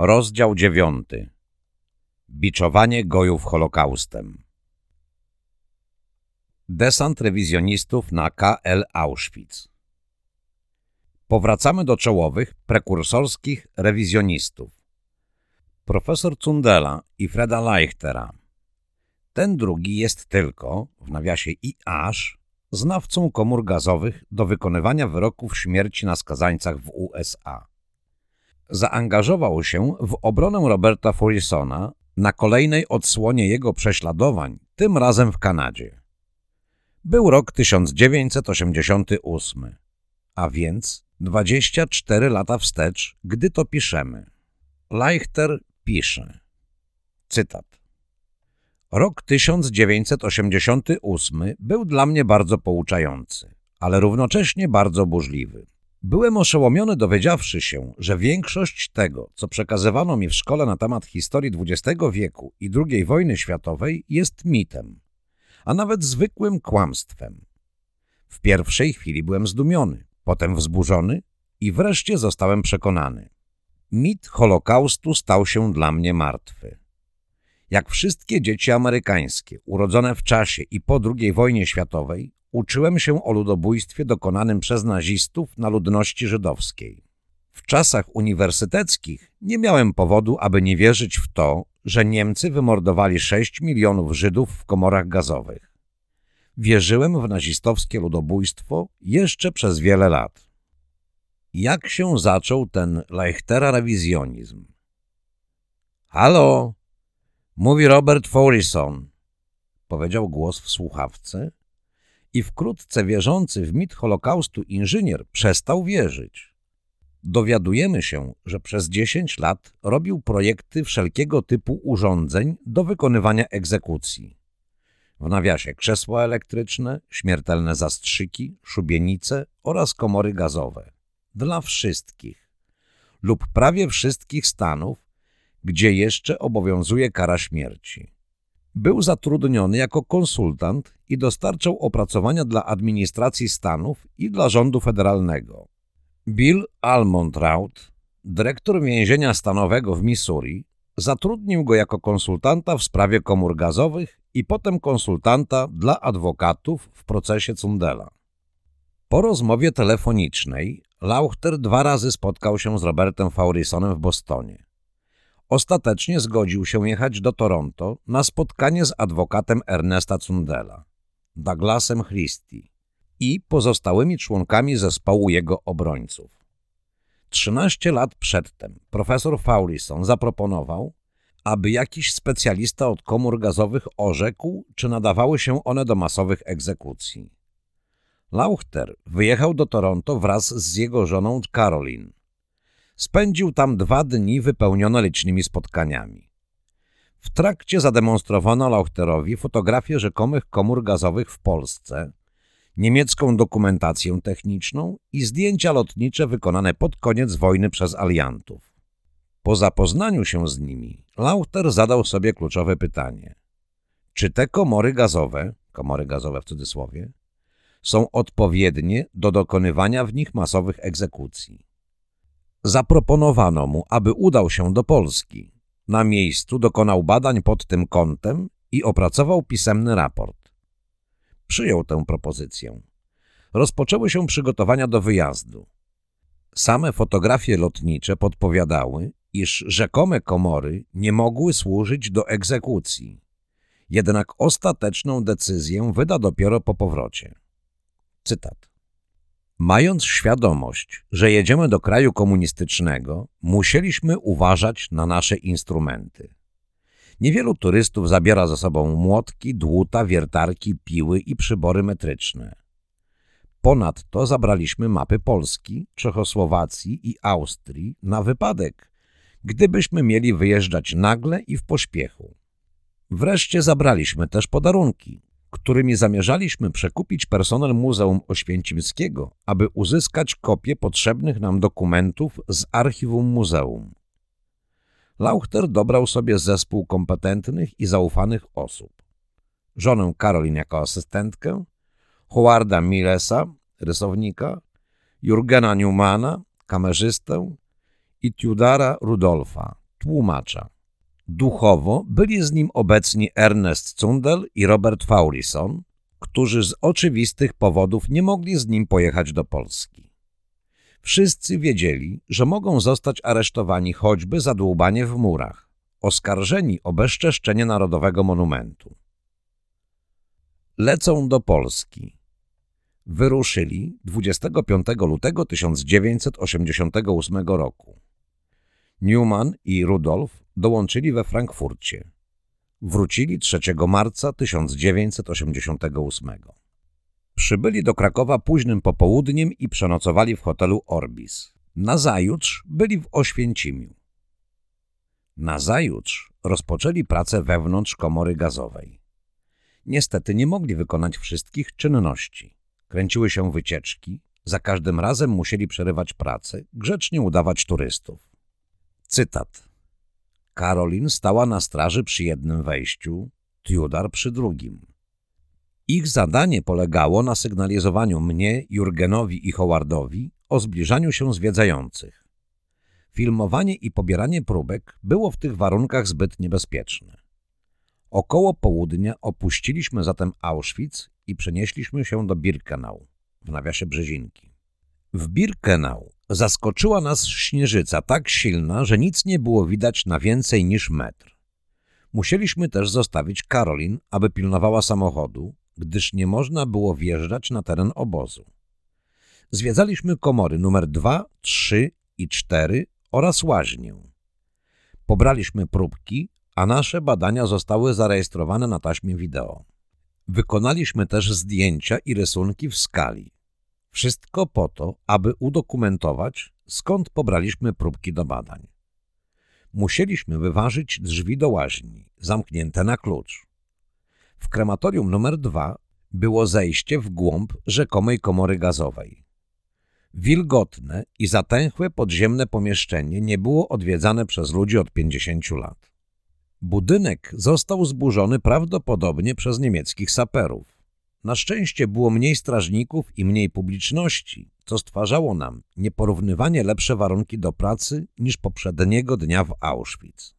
Rozdział dziewiąty. Biczowanie gojów Holokaustem. Desant rewizjonistów na KL Auschwitz. Powracamy do czołowych, prekursorskich rewizjonistów. Profesor Cundela i Freda Leichtera. Ten drugi jest tylko, w nawiasie i aż, znawcą komór gazowych do wykonywania wyroków śmierci na skazańcach w USA zaangażował się w obronę Roberta Furisona na kolejnej odsłonie jego prześladowań, tym razem w Kanadzie. Był rok 1988, a więc 24 lata wstecz, gdy to piszemy. Leichter pisze, cytat. Rok 1988 był dla mnie bardzo pouczający, ale równocześnie bardzo burzliwy. Byłem oszołomiony dowiedziawszy się, że większość tego, co przekazywano mi w szkole na temat historii XX wieku i II wojny światowej jest mitem, a nawet zwykłym kłamstwem. W pierwszej chwili byłem zdumiony, potem wzburzony i wreszcie zostałem przekonany. Mit Holokaustu stał się dla mnie martwy. Jak wszystkie dzieci amerykańskie, urodzone w czasie i po II wojnie światowej, uczyłem się o ludobójstwie dokonanym przez nazistów na ludności żydowskiej. W czasach uniwersyteckich nie miałem powodu, aby nie wierzyć w to, że Niemcy wymordowali 6 milionów Żydów w komorach gazowych. Wierzyłem w nazistowskie ludobójstwo jeszcze przez wiele lat. Jak się zaczął ten Leichtera rewizjonizm? Halo, mówi Robert Forrison, powiedział głos w słuchawce i wkrótce wierzący w mit Holokaustu inżynier przestał wierzyć. Dowiadujemy się, że przez 10 lat robił projekty wszelkiego typu urządzeń do wykonywania egzekucji. W nawiasie krzesła elektryczne, śmiertelne zastrzyki, szubienice oraz komory gazowe. Dla wszystkich lub prawie wszystkich stanów, gdzie jeszcze obowiązuje kara śmierci. Był zatrudniony jako konsultant i dostarczał opracowania dla administracji Stanów i dla rządu federalnego. Bill Almontraut, dyrektor więzienia stanowego w Missouri, zatrudnił go jako konsultanta w sprawie komór gazowych i potem konsultanta dla adwokatów w procesie Cundela. Po rozmowie telefonicznej Lauchter dwa razy spotkał się z Robertem Faurisonem w Bostonie. Ostatecznie zgodził się jechać do Toronto na spotkanie z adwokatem Ernesta Cundela, Douglasem Christie i pozostałymi członkami zespołu jego obrońców. Trzynaście lat przedtem profesor Faulison zaproponował, aby jakiś specjalista od komór gazowych orzekł, czy nadawały się one do masowych egzekucji. Lauchter wyjechał do Toronto wraz z jego żoną Caroline. Spędził tam dwa dni wypełnione licznymi spotkaniami. W trakcie zademonstrowano Lauchterowi fotografię rzekomych komór gazowych w Polsce, niemiecką dokumentację techniczną i zdjęcia lotnicze wykonane pod koniec wojny przez aliantów. Po zapoznaniu się z nimi, Lauchter zadał sobie kluczowe pytanie. Czy te komory gazowe, komory gazowe w cudzysłowie, są odpowiednie do dokonywania w nich masowych egzekucji? Zaproponowano mu, aby udał się do Polski. Na miejscu dokonał badań pod tym kątem i opracował pisemny raport. Przyjął tę propozycję. Rozpoczęły się przygotowania do wyjazdu. Same fotografie lotnicze podpowiadały, iż rzekome komory nie mogły służyć do egzekucji. Jednak ostateczną decyzję wyda dopiero po powrocie. Cytat. Mając świadomość, że jedziemy do kraju komunistycznego, musieliśmy uważać na nasze instrumenty. Niewielu turystów zabiera ze sobą młotki, dłuta, wiertarki, piły i przybory metryczne. Ponadto zabraliśmy mapy Polski, Czechosłowacji i Austrii na wypadek, gdybyśmy mieli wyjeżdżać nagle i w pośpiechu. Wreszcie zabraliśmy też podarunki, którymi zamierzaliśmy przekupić personel Muzeum Oświęcimskiego, aby uzyskać kopie potrzebnych nam dokumentów z archiwum muzeum. Lauchter dobrał sobie zespół kompetentnych i zaufanych osób. Żonę Karolin jako asystentkę, Howarda Millesa, rysownika, Jurgena Newmana, kamerzystę i Tudara Rudolfa, tłumacza. Duchowo byli z nim obecni Ernest Zundel i Robert Faurison, którzy z oczywistych powodów nie mogli z nim pojechać do Polski. Wszyscy wiedzieli, że mogą zostać aresztowani choćby za dłubanie w murach, oskarżeni o bezczeszczenie Narodowego Monumentu. Lecą do Polski. Wyruszyli 25 lutego 1988 roku. Newman i Rudolf dołączyli we Frankfurcie. Wrócili 3 marca 1988. Przybyli do Krakowa późnym popołudniem i przenocowali w hotelu Orbis. Nazajutrz byli w Oświęcimiu. Nazajutrz rozpoczęli pracę wewnątrz komory gazowej. Niestety nie mogli wykonać wszystkich czynności. Kręciły się wycieczki, za każdym razem musieli przerywać pracę, grzecznie udawać turystów. Cytat. Karolin stała na straży przy jednym wejściu, Tudor przy drugim. Ich zadanie polegało na sygnalizowaniu mnie, Jurgenowi i Howardowi o zbliżaniu się zwiedzających. Filmowanie i pobieranie próbek było w tych warunkach zbyt niebezpieczne. Około południa opuściliśmy zatem Auschwitz i przenieśliśmy się do Birkenau, w nawiasie Brzezinki. W Birkenau zaskoczyła nas śnieżyca tak silna, że nic nie było widać na więcej niż metr. Musieliśmy też zostawić Karolin, aby pilnowała samochodu, gdyż nie można było wjeżdżać na teren obozu. Zwiedzaliśmy komory numer 2, 3 i 4 oraz łaźnię. Pobraliśmy próbki, a nasze badania zostały zarejestrowane na taśmie wideo. Wykonaliśmy też zdjęcia i rysunki w skali. Wszystko po to, aby udokumentować, skąd pobraliśmy próbki do badań. Musieliśmy wyważyć drzwi do łaźni, zamknięte na klucz. W krematorium numer dwa było zejście w głąb rzekomej komory gazowej. Wilgotne i zatęchłe podziemne pomieszczenie nie było odwiedzane przez ludzi od 50 lat. Budynek został zburzony prawdopodobnie przez niemieckich saperów. Na szczęście było mniej strażników i mniej publiczności, co stwarzało nam nieporównywanie lepsze warunki do pracy niż poprzedniego dnia w Auschwitz.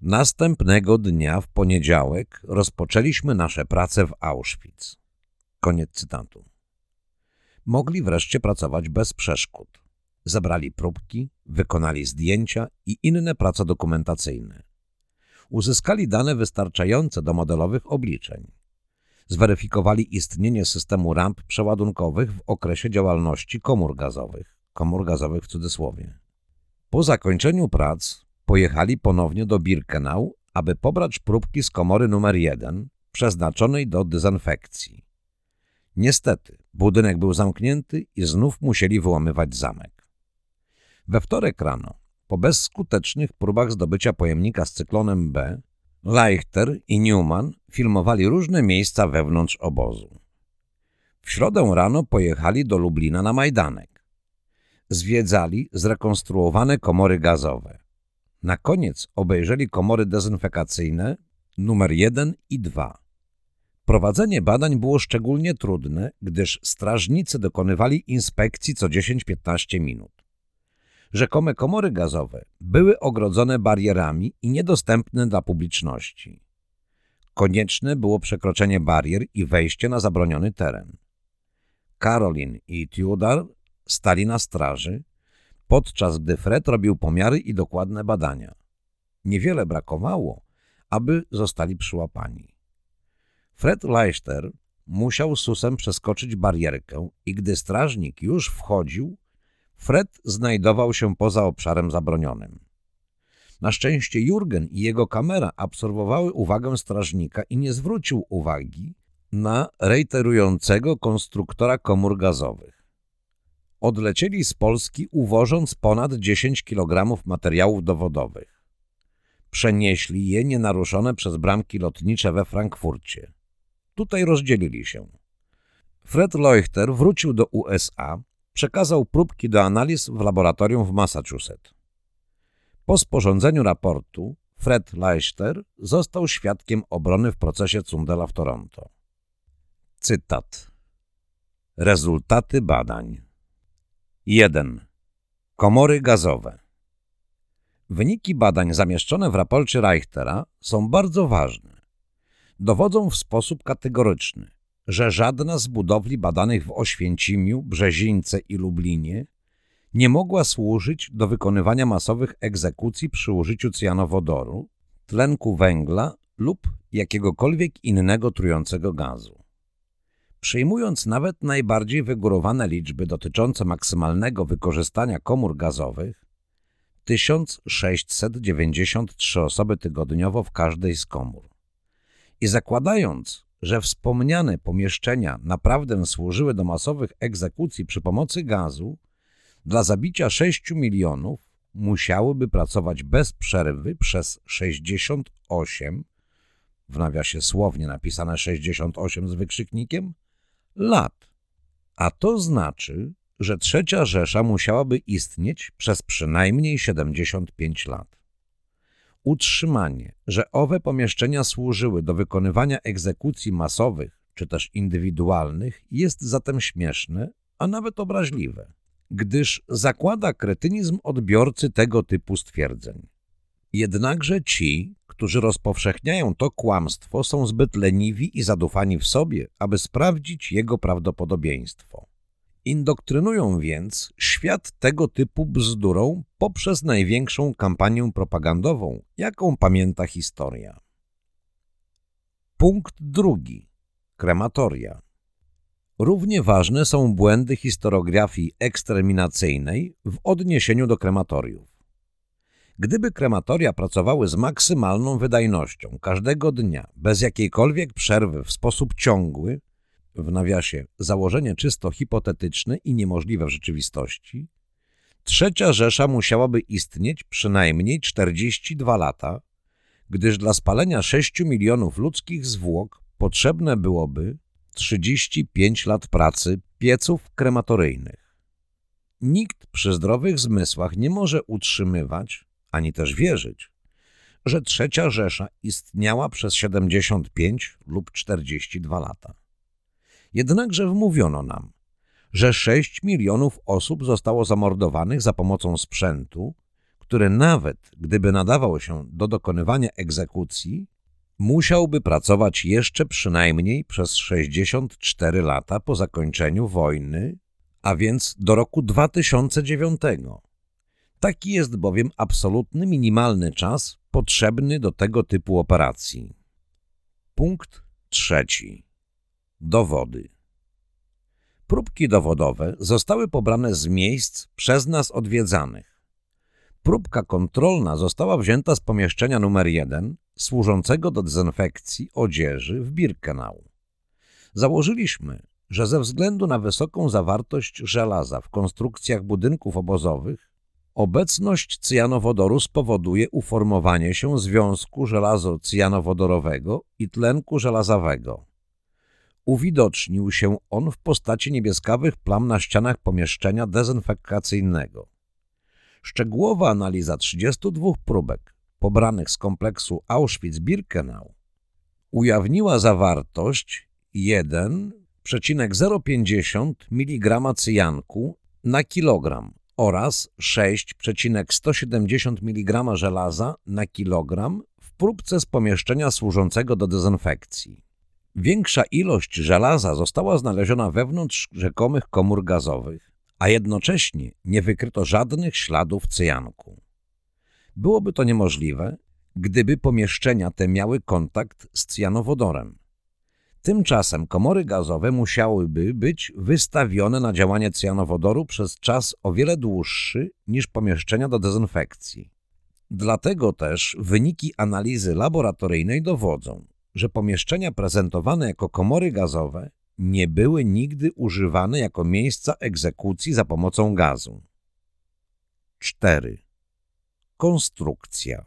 Następnego dnia w poniedziałek rozpoczęliśmy nasze prace w Auschwitz. Koniec cytatu. Mogli wreszcie pracować bez przeszkód. Zabrali próbki, wykonali zdjęcia i inne prace dokumentacyjne. Uzyskali dane wystarczające do modelowych obliczeń. Zweryfikowali istnienie systemu ramp przeładunkowych w okresie działalności komór gazowych, komór gazowych w cudzysłowie. Po zakończeniu prac pojechali ponownie do Birkenau, aby pobrać próbki z komory numer 1, przeznaczonej do dezynfekcji. Niestety, budynek był zamknięty i znów musieli wyłamywać zamek. We wtorek rano, po bezskutecznych próbach zdobycia pojemnika z cyklonem B, Leichter i Newman filmowali różne miejsca wewnątrz obozu. W środę rano pojechali do Lublina na Majdanek. Zwiedzali zrekonstruowane komory gazowe. Na koniec obejrzeli komory dezynfekacyjne numer 1 i 2. Prowadzenie badań było szczególnie trudne, gdyż strażnicy dokonywali inspekcji co 10-15 minut. Rzekome komory gazowe były ogrodzone barierami i niedostępne dla publiczności. Konieczne było przekroczenie barier i wejście na zabroniony teren. Karolin i Tudor stali na straży, podczas gdy Fred robił pomiary i dokładne badania. Niewiele brakowało, aby zostali przyłapani. Fred Leister musiał susem przeskoczyć barierkę i gdy strażnik już wchodził, Fred znajdował się poza obszarem zabronionym. Na szczęście Jurgen i jego kamera absorbowały uwagę strażnika i nie zwrócił uwagi na reiterującego konstruktora komór gazowych. Odlecieli z Polski uwożąc ponad 10 kg materiałów dowodowych. Przenieśli je nienaruszone przez bramki lotnicze we Frankfurcie. Tutaj rozdzielili się. Fred Leuchter wrócił do USA, przekazał próbki do analiz w laboratorium w Massachusetts. Po sporządzeniu raportu Fred Leichter został świadkiem obrony w procesie Cundela w Toronto. Cytat. Rezultaty badań 1. Komory gazowe Wyniki badań zamieszczone w raporcie Reichtera są bardzo ważne. Dowodzą w sposób kategoryczny, że żadna z budowli badanych w Oświęcimiu, Brzezińce i Lublinie nie mogła służyć do wykonywania masowych egzekucji przy użyciu cyjanowodoru, tlenku węgla lub jakiegokolwiek innego trującego gazu. Przyjmując nawet najbardziej wygórowane liczby dotyczące maksymalnego wykorzystania komór gazowych, 1693 osoby tygodniowo w każdej z komór. I zakładając, że wspomniane pomieszczenia naprawdę służyły do masowych egzekucji przy pomocy gazu, dla zabicia 6 milionów musiałyby pracować bez przerwy przez 68, w nawiasie słownie napisane 68 z wykrzyknikiem, lat. A to znaczy, że trzecia Rzesza musiałaby istnieć przez przynajmniej 75 lat. Utrzymanie, że owe pomieszczenia służyły do wykonywania egzekucji masowych czy też indywidualnych jest zatem śmieszne, a nawet obraźliwe, gdyż zakłada kretynizm odbiorcy tego typu stwierdzeń. Jednakże ci, którzy rozpowszechniają to kłamstwo, są zbyt leniwi i zadufani w sobie, aby sprawdzić jego prawdopodobieństwo. Indoktrynują więc świat tego typu bzdurą poprzez największą kampanię propagandową, jaką pamięta historia. Punkt drugi. Krematoria. Równie ważne są błędy historiografii eksterminacyjnej w odniesieniu do krematoriów. Gdyby krematoria pracowały z maksymalną wydajnością każdego dnia, bez jakiejkolwiek przerwy, w sposób ciągły, w nawiasie założenie czysto hipotetyczne i niemożliwe w rzeczywistości, trzecia Rzesza musiałaby istnieć przynajmniej 42 lata, gdyż dla spalenia 6 milionów ludzkich zwłok potrzebne byłoby 35 lat pracy pieców krematoryjnych. Nikt przy zdrowych zmysłach nie może utrzymywać, ani też wierzyć, że trzecia Rzesza istniała przez 75 lub 42 lata. Jednakże wmówiono nam, że 6 milionów osób zostało zamordowanych za pomocą sprzętu, który nawet gdyby nadawał się do dokonywania egzekucji, musiałby pracować jeszcze przynajmniej przez 64 lata po zakończeniu wojny, a więc do roku 2009. Taki jest bowiem absolutny minimalny czas potrzebny do tego typu operacji. Punkt trzeci. Dowody. Próbki dowodowe zostały pobrane z miejsc przez nas odwiedzanych. Próbka kontrolna została wzięta z pomieszczenia numer 1, służącego do dezynfekcji odzieży w Birkenau. Założyliśmy, że ze względu na wysoką zawartość żelaza w konstrukcjach budynków obozowych, obecność cyjanowodoru spowoduje uformowanie się związku żelazo-cyjanowodorowego i tlenku żelazowego. Uwidocznił się on w postaci niebieskawych plam na ścianach pomieszczenia dezynfekacyjnego. Szczegółowa analiza 32 próbek pobranych z kompleksu Auschwitz-Birkenau ujawniła zawartość 1,050 mg cyjanku na kilogram oraz 6,170 mg żelaza na kilogram w próbce z pomieszczenia służącego do dezynfekcji. Większa ilość żelaza została znaleziona wewnątrz rzekomych komór gazowych, a jednocześnie nie wykryto żadnych śladów cyjanku. Byłoby to niemożliwe, gdyby pomieszczenia te miały kontakt z cyjanowodorem. Tymczasem komory gazowe musiałyby być wystawione na działanie cyjanowodoru przez czas o wiele dłuższy niż pomieszczenia do dezynfekcji. Dlatego też wyniki analizy laboratoryjnej dowodzą, że pomieszczenia prezentowane jako komory gazowe nie były nigdy używane jako miejsca egzekucji za pomocą gazu. 4. Konstrukcja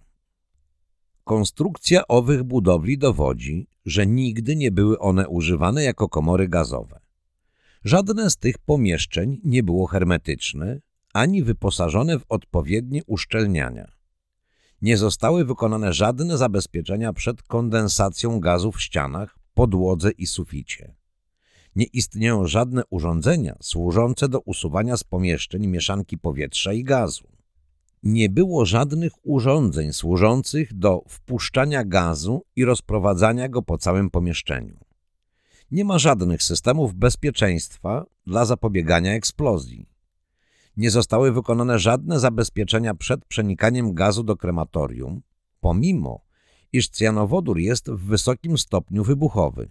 Konstrukcja owych budowli dowodzi, że nigdy nie były one używane jako komory gazowe. Żadne z tych pomieszczeń nie było hermetyczne, ani wyposażone w odpowiednie uszczelniania. Nie zostały wykonane żadne zabezpieczenia przed kondensacją gazu w ścianach, podłodze i suficie. Nie istnieją żadne urządzenia służące do usuwania z pomieszczeń mieszanki powietrza i gazu. nie było żadnych urządzeń służących do wpuszczania gazu i rozprowadzania go po całym pomieszczeniu. Nie ma żadnych systemów bezpieczeństwa dla zapobiegania eksplozji. Nie zostały wykonane żadne zabezpieczenia przed przenikaniem gazu do krematorium, pomimo iż cjanowodór jest w wysokim stopniu wybuchowy.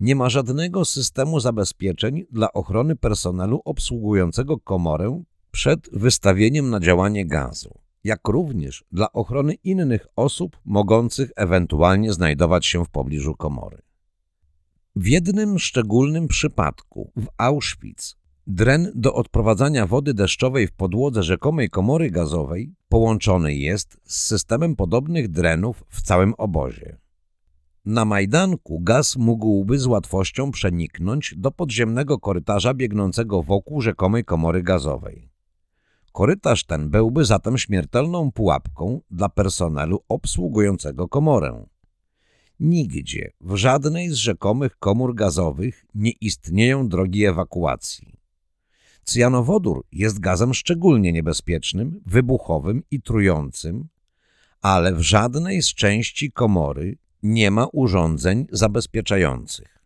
Nie ma żadnego systemu zabezpieczeń dla ochrony personelu obsługującego komorę przed wystawieniem na działanie gazu, jak również dla ochrony innych osób mogących ewentualnie znajdować się w pobliżu komory. W jednym szczególnym przypadku, w Auschwitz, dren do odprowadzania wody deszczowej w podłodze rzekomej komory gazowej połączony jest z systemem podobnych drenów w całym obozie. Na Majdanku gaz mógłby z łatwością przeniknąć do podziemnego korytarza biegnącego wokół rzekomej komory gazowej. Korytarz ten byłby zatem śmiertelną pułapką dla personelu obsługującego komorę. Nigdzie, w żadnej z rzekomych komór gazowych nie istnieją drogi ewakuacji. Cyjanowodór jest gazem szczególnie niebezpiecznym, wybuchowym i trującym, ale w żadnej z części komory nie ma urządzeń zabezpieczających.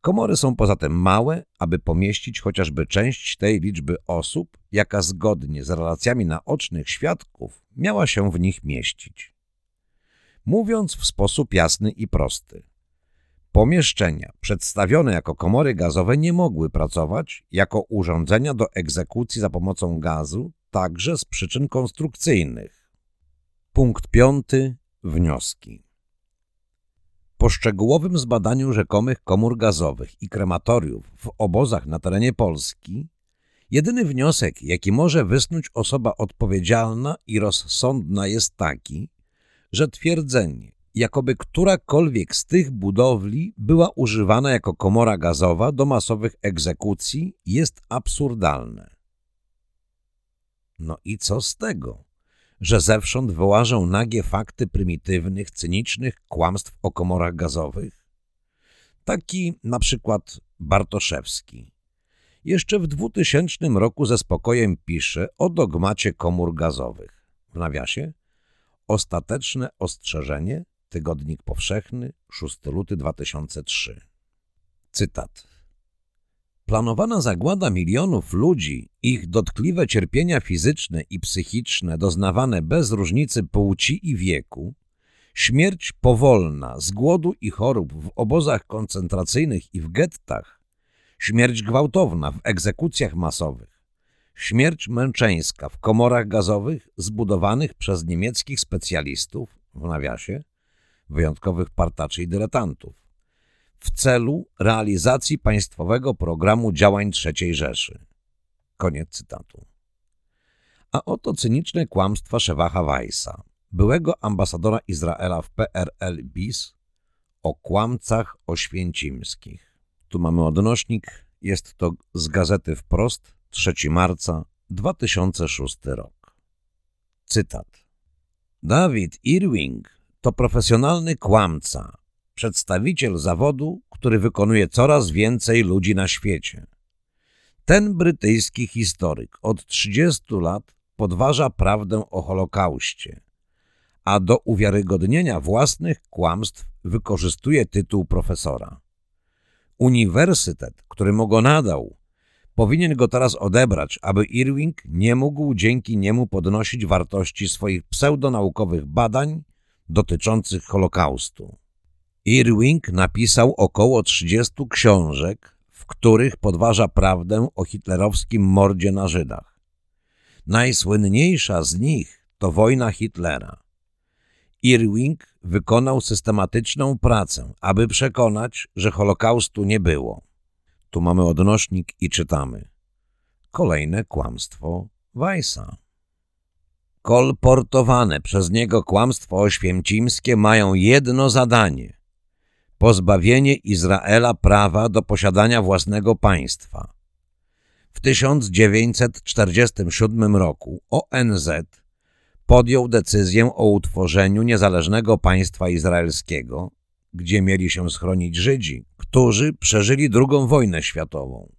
Komory są poza tym małe, aby pomieścić chociażby część tej liczby osób, jaka zgodnie z relacjami naocznych świadków miała się w nich mieścić. Mówiąc w sposób jasny i prosty, pomieszczenia przedstawione jako komory gazowe nie mogły pracować jako urządzenia do egzekucji za pomocą gazu, także z przyczyn konstrukcyjnych. Punkt piąty. Wnioski. Po szczegółowym zbadaniu rzekomych komór gazowych i krematoriów w obozach na terenie Polski, jedyny wniosek, jaki może wysnuć osoba odpowiedzialna i rozsądna jest taki, że twierdzenie, jakoby którakolwiek z tych budowli była używana jako komora gazowa do masowych egzekucji, jest absurdalne. No i co z tego? że zewsząd wyłażą nagie fakty prymitywnych, cynicznych kłamstw o komorach gazowych? Taki na przykład Bartoszewski. Jeszcze w 2000 roku ze spokojem pisze o dogmacie komór gazowych. W nawiasie Ostateczne ostrzeżenie, Tygodnik Powszechny, 6 luty 2003. Cytat. Planowana zagłada milionów ludzi, ich dotkliwe cierpienia fizyczne i psychiczne doznawane bez różnicy płci i wieku, śmierć powolna z głodu i chorób w obozach koncentracyjnych i w gettach, śmierć gwałtowna w egzekucjach masowych, śmierć męczeńska w komorach gazowych zbudowanych przez niemieckich specjalistów, w nawiasie, wyjątkowych partaczy i dyletantów, w celu realizacji państwowego programu działań III Rzeszy. Koniec cytatu. A oto cyniczne kłamstwa Szewacha Weissa, byłego ambasadora Izraela w PRL BIS o kłamcach oświęcimskich. Tu mamy odnośnik, jest to z gazety Wprost, 3 marca 2006 rok. Cytat. David Irving to profesjonalny kłamca, przedstawiciel zawodu, który wykonuje coraz więcej ludzi na świecie. Ten brytyjski historyk od 30 lat podważa prawdę o Holokauście, a do uwiarygodnienia własnych kłamstw wykorzystuje tytuł profesora. Uniwersytet, który mu go nadał, powinien go teraz odebrać, aby Irving nie mógł dzięki niemu podnosić wartości swoich pseudonaukowych badań dotyczących Holokaustu. Irving napisał około 30 książek, w których podważa prawdę o hitlerowskim mordzie na Żydach. Najsłynniejsza z nich to wojna Hitlera. Irving wykonał systematyczną pracę, aby przekonać, że Holokaustu nie było. Tu mamy odnośnik i czytamy. Kolejne kłamstwo Weissa. Kolportowane przez niego kłamstwo oświęcimskie mają jedno zadanie – pozbawienie Izraela prawa do posiadania własnego państwa. W 1947 roku ONZ podjął decyzję o utworzeniu niezależnego państwa izraelskiego, gdzie mieli się schronić Żydzi, którzy przeżyli II wojnę światową.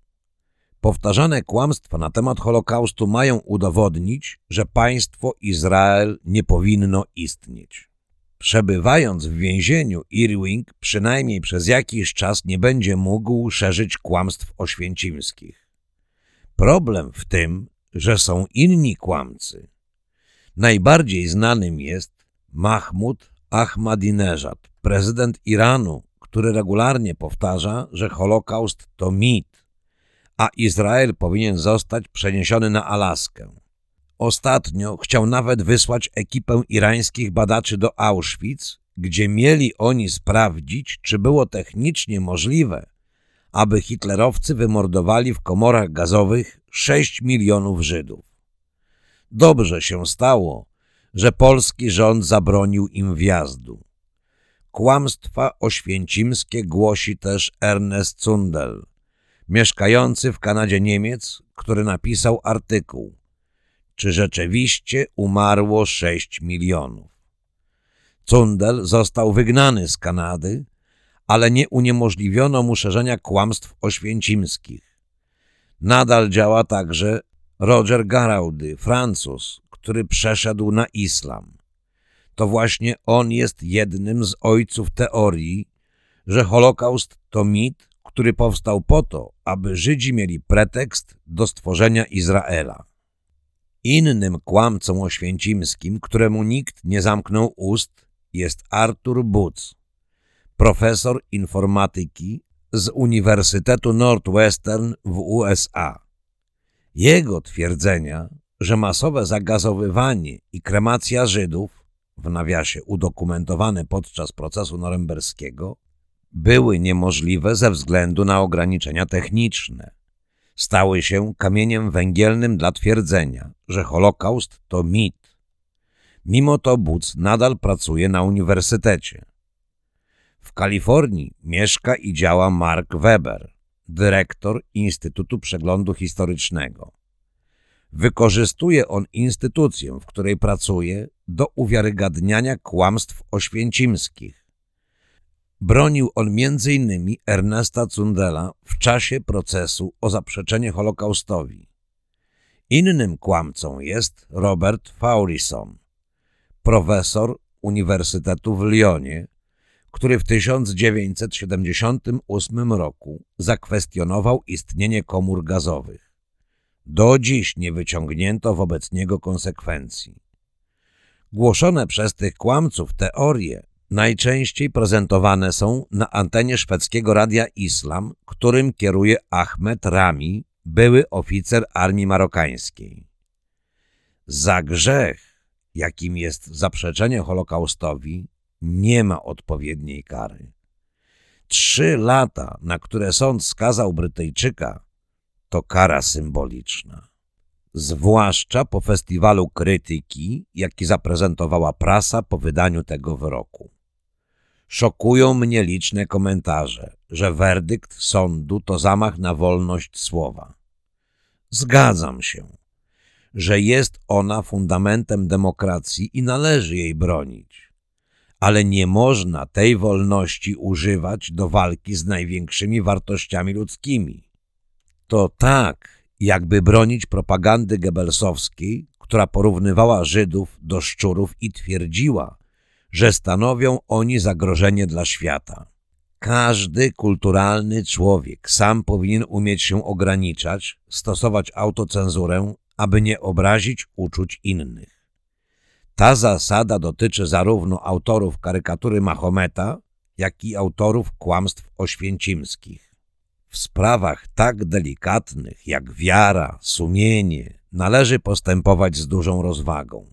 Powtarzane kłamstwa na temat Holokaustu mają udowodnić, że państwo Izrael nie powinno istnieć. Przebywając w więzieniu, Irving przynajmniej przez jakiś czas nie będzie mógł szerzyć kłamstw oświęcimskich. Problem w tym, że są inni kłamcy. Najbardziej znanym jest Mahmud Ahmadinejad, prezydent Iranu, który regularnie powtarza, że Holokaust to mit, a Izrael powinien zostać przeniesiony na Alaskę. Ostatnio chciał nawet wysłać ekipę irańskich badaczy do Auschwitz, gdzie mieli oni sprawdzić, czy było technicznie możliwe, aby hitlerowcy wymordowali w komorach gazowych 6 milionów Żydów. Dobrze się stało, że polski rząd zabronił im wjazdu. Kłamstwa oświęcimskie głosi też Ernest Zundel, mieszkający w Kanadzie Niemiec, który napisał artykuł Czy rzeczywiście umarło 6 milionów? Zundel został wygnany z Kanady, ale nie uniemożliwiono mu szerzenia kłamstw oświęcimskich. Nadal działa także Roger Garaudy, Francuz, który przeszedł na islam. To właśnie on jest jednym z ojców teorii, że Holokaust to mit, który powstał po to, aby Żydzi mieli pretekst do stworzenia Izraela. Innym kłamcą oświęcimskim, któremu nikt nie zamknął ust, jest Arthur Booth, profesor informatyki z Uniwersytetu Northwestern w USA. Jego twierdzenia, że masowe zagazowywanie i kremacja Żydów, w nawiasie udokumentowane podczas procesu norymberskiego, były niemożliwe ze względu na ograniczenia techniczne. Stały się kamieniem węgielnym dla twierdzenia, że Holokaust to mit. Mimo to Booth nadal pracuje na uniwersytecie. W Kalifornii mieszka i działa Mark Weber, dyrektor Instytutu Przeglądu Historycznego. Wykorzystuje on instytucję, w której pracuje, do uwiarygadniania kłamstw oświęcimskich. Bronił on m.in. Ernesta Zundela w czasie procesu o zaprzeczenie Holokaustowi. Innym kłamcą jest Robert Faurison, profesor Uniwersytetu w Lyonie, który w 1978 roku zakwestionował istnienie komór gazowych. Do dziś nie wyciągnięto wobec niego konsekwencji. Głoszone przez tych kłamców teorie najczęściej prezentowane są na antenie szwedzkiego radia Islam, którym kieruje Ahmed Rami, były oficer armii marokańskiej. Za grzech, jakim jest zaprzeczenie Holokaustowi, nie ma odpowiedniej kary. Trzy lata, na które sąd skazał Brytyjczyka, to kara symboliczna. Zwłaszcza po festiwalu krytyki, jaki zaprezentowała prasa po wydaniu tego wyroku. Szokują mnie liczne komentarze, że werdykt sądu to zamach na wolność słowa. Zgadzam się, że jest ona fundamentem demokracji i należy jej bronić. Ale nie można tej wolności używać do walki z największymi wartościami ludzkimi. To tak, jakby bronić propagandy gebelsowskiej, która porównywała Żydów do szczurów i twierdziła, że stanowią oni zagrożenie dla świata. Każdy kulturalny człowiek sam powinien umieć się ograniczać, stosować autocenzurę, aby nie obrazić uczuć innych. Ta zasada dotyczy zarówno autorów karykatury Mahometa, jak i autorów kłamstw oświęcimskich. W sprawach tak delikatnych jak wiara, sumienie należy postępować z dużą rozwagą.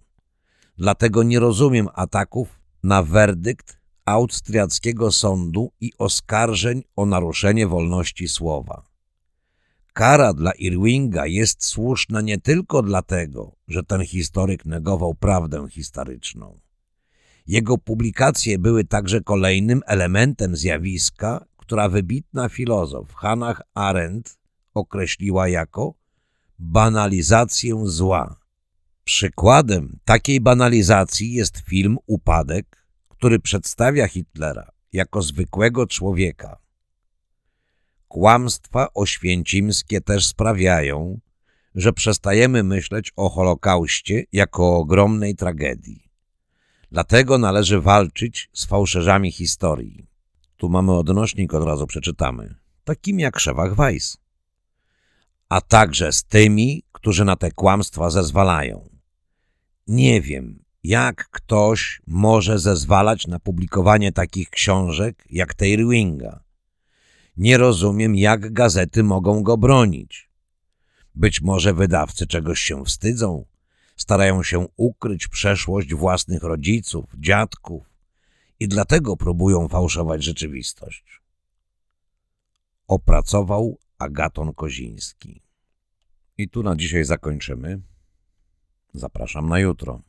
Dlatego nie rozumiem ataków na werdykt austriackiego sądu i oskarżeń o naruszenie wolności słowa. Kara dla Irvinga jest słuszna nie tylko dlatego, że ten historyk negował prawdę historyczną. Jego publikacje były także kolejnym elementem zjawiska, która wybitna filozof Hannah Arendt określiła jako banalizację zła. Przykładem takiej banalizacji jest film Upadek, który przedstawia Hitlera jako zwykłego człowieka. Kłamstwa oświęcimskie też sprawiają, że przestajemy myśleć o Holokauście jako o ogromnej tragedii. Dlatego należy walczyć z fałszerzami historii. Tu mamy odnośnik, od razu przeczytamy. Takimi jak Szewach Weiss. A także z tymi, którzy na te kłamstwa zezwalają. Nie wiem, jak ktoś może zezwalać na publikowanie takich książek jak tej Winga. Nie rozumiem, jak gazety mogą go bronić. Być może wydawcy czegoś się wstydzą, starają się ukryć przeszłość własnych rodziców, dziadków i dlatego próbują fałszować rzeczywistość. Opracował Agaton Koziński. I tu na dzisiaj zakończymy. Zapraszam na jutro.